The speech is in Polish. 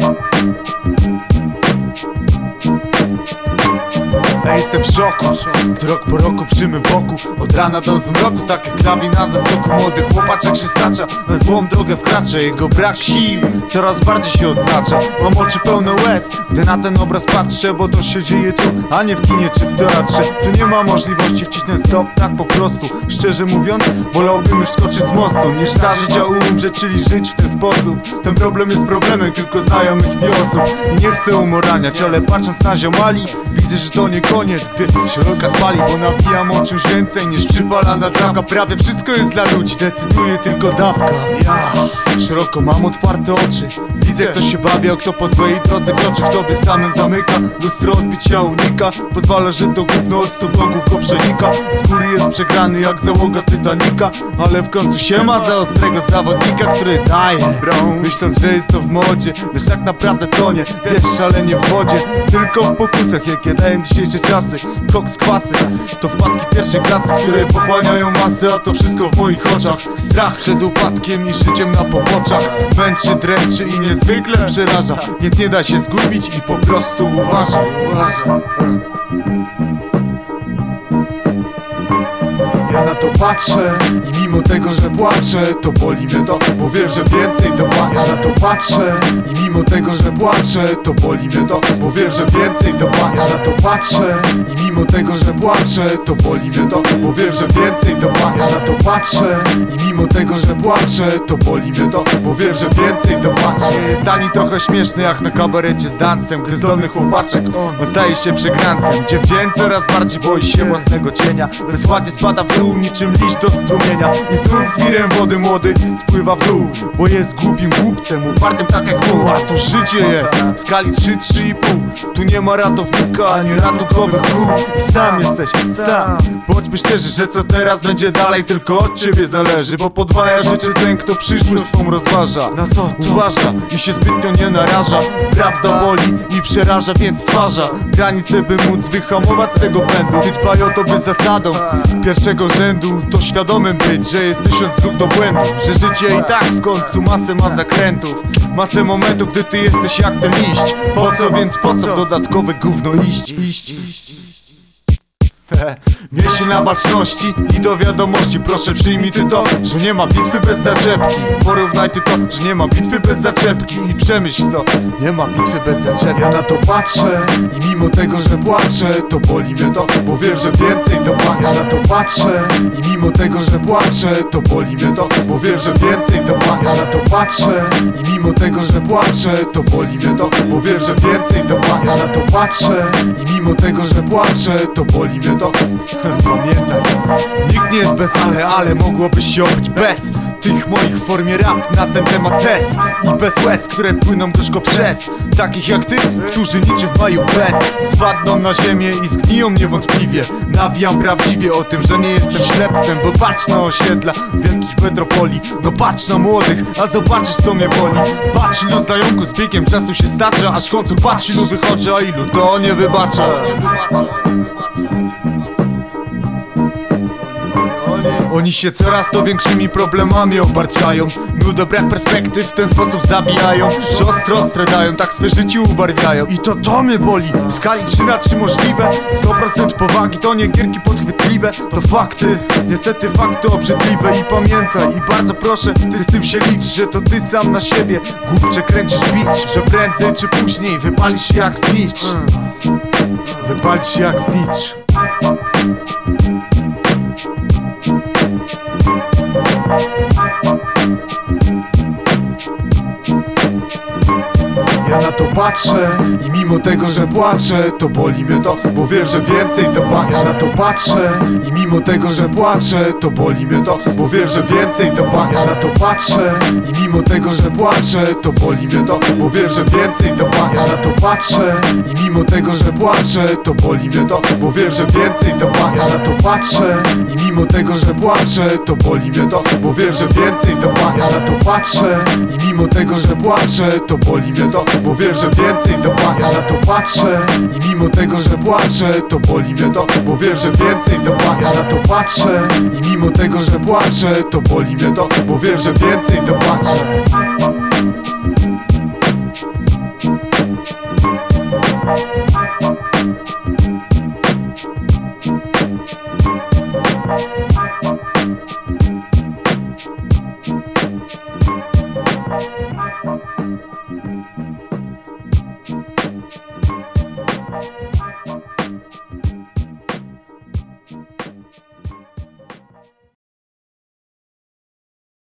Bye. Jestem w szoku. Rok po roku przy mym boku Od rana do zmroku Takie klawi na zastoku Młody chłopaczek się stacza. Na złą drogę wkracza Jego brak sił Coraz bardziej się odznacza. Mam oczy pełne łez Gdy na ten obraz patrzę Bo to się dzieje tu A nie w kinie czy w teatrze. Tu nie ma możliwości wcisnąć stop Tak po prostu. Szczerze mówiąc Wolałbym już skoczyć z mostu Niż za życia umrzeć Czyli żyć w ten sposób. Ten problem jest problemem Tylko znajomych mi osób I nie chcę umoraniać Ale patrząc na ziomali Widzę, że to nie koniec Gdy się rolka spali Bo nawijam o czymś więcej Niż przypalana trawka. Prawie wszystko jest dla ludzi Decyduje tylko dawka. Ja Szeroko mam otwarte oczy Widzę kto się bawi, a kto po swojej drodze kroczy W sobie samym zamyka. Lustro odbicia unika Pozwala, że to gówno od stóp nogów go przenika. Z góry jest przegrany jak załoga Titanica Ale w końcu się ma za ostrego zawodnika Który daje. Myśląc, że jest to w modzie Lecz tak naprawdę to nie. Wiesz, szalenie w wodzie Tylko w pokusach, jakie dają dzisiejsze czasy. Koks kwasy To wpadki pierwszej klasy, które pochłaniają masy A to wszystko w moich oczach. Strach przed upadkiem i życiem na poboczach. Męczy, dręczy i niezwykle przeraża Więc nie da się zgubić i po prostu uważaj, uważaj Ja na to patrzę i mimo tego, że płaczę To boli mnie to, bo wiem, że więcej zobaczę Ja na to patrzę i mimo tego, że płaczę To boli mnie to, bo wiem, że więcej zobaczę Ja na to patrzę i mimo tego, że płaczę To boli mnie to, bo wiem, że więcej zobaczę Ja na to patrzę i mimo tego, że płaczę To boli mnie to, bo wiem, że więcej zobaczę Jest ani trochę śmieszny jak na kabarecie z dancem Gdy zdolny chłopaczek, on. staje się przegrancem. Dzień coraz bardziej boi się własnego cienia. Bezładnie spada w dół niczym liść do strumienia. I znów z wirem wody młody spływa w dół Bo jest głupim głupcem, upartym tak jak mu A to życie jest w skali 3-3,5 Tu nie ma ratownika ani ratunkowych kół I sam jesteś, sam. Bądźmy szczerzy, że co teraz będzie dalej Tylko od ciebie zależy Bo podwaja życie ten, kto przyszłość swą rozważa. Na to uważa i się zbytnio nie naraża. Prawda boli i przeraża, więc stwarza Granice by móc wyhamować z tego pędu Ty dbaj o to, by zasadą pierwszego rzędu To świadomym być, że jest tysiąc dróg do błędu Że życie i tak w końcu masę ma zakrętów Masę momentów, gdy ty jesteś jak ten liść Po co więc po co w dodatkowe gówno iść? iść, iść. Miej się na baczności i do wiadomości. Proszę przyjmij ty to, że nie ma bitwy bez zaczepki. Porównaj ty to, że nie ma bitwy bez zaczepki. I przemyśl to, nie ma bitwy bez zaczepki. Ja na to patrzę i mimo tego, że płaczę To boli mnie to, bo wiem, że więcej zobaczę Ja na to patrzę i mimo tego, że płaczę To boli mnie to, bo wiem, że więcej zobaczę Ja na to patrzę i mimo tego, że płaczę To boli mnie to, bo wiem, że więcej zobaczę Ja na to patrzę i mimo tego, że płaczę To boli mnie to, Pamiętaj, nikt nie jest bez ale, ale mogłobyś się obyć bez tych moich w formie rap na ten temat test. I bez łez, które płyną gorzko przez. Takich jak ty, którzy niczym w maju bez. Spadną na ziemię i zgniją niewątpliwie. Nawijam prawdziwie o tym, że nie jestem ślepcem Bo patrz na osiedla wielkich metropolii. No patrz na młodych, a zobaczysz co mnie boli. Patrz ilu znajomków z biegiem czasu się stacza Aż w końcu patrz ilu wychodzi, a ilu to nie wybacza Oni się coraz to większymi problemami obarczają Nudo brak perspektyw w ten sposób zabijają. Siostro ostre dają, tak swe życie ubarwiają. I to to mnie boli, w skali 3 na 3 możliwe. 100% powagi to nie gierki podchwytliwe. To fakty, niestety fakty obrzydliwe. I pamiętaj, i bardzo proszę, ty z tym się licz Że to ty sam na siebie. Głupcze kręcisz bicz Że prędzej czy później wypalisz się jak snitch. Wypalisz się jak snitch Ja na to patrzę i mimo tego, że płaczę To boli mnie to, bo wiem, że więcej zobaczę. Ja na to patrzę i mimo tego, że płaczę To boli mnie to, bo wiem, że więcej zobaczę. Ja na to patrzę i mimo tego, że płaczę To boli mnie to, bo wiem, że więcej zobaczę. Ja na to patrzę i mimo tego, że płaczę To boli mnie to, bo wiem, że więcej zobaczę. Ja na to patrzę i mimo tego, że płaczę To boli mnie to, bo wiem, że więcej zobaczę. Ja na to patrzę i mimo tego, że płaczę To boli mnie to, bo wiem, że więcej zobaczę. Na to patrzę i mimo tego, że płaczę To boli mnie to, bo wiem, że więcej zobaczę. Na to patrzę i mimo tego, że płaczę To boli mnie to, bo wiem, że więcej zobaczę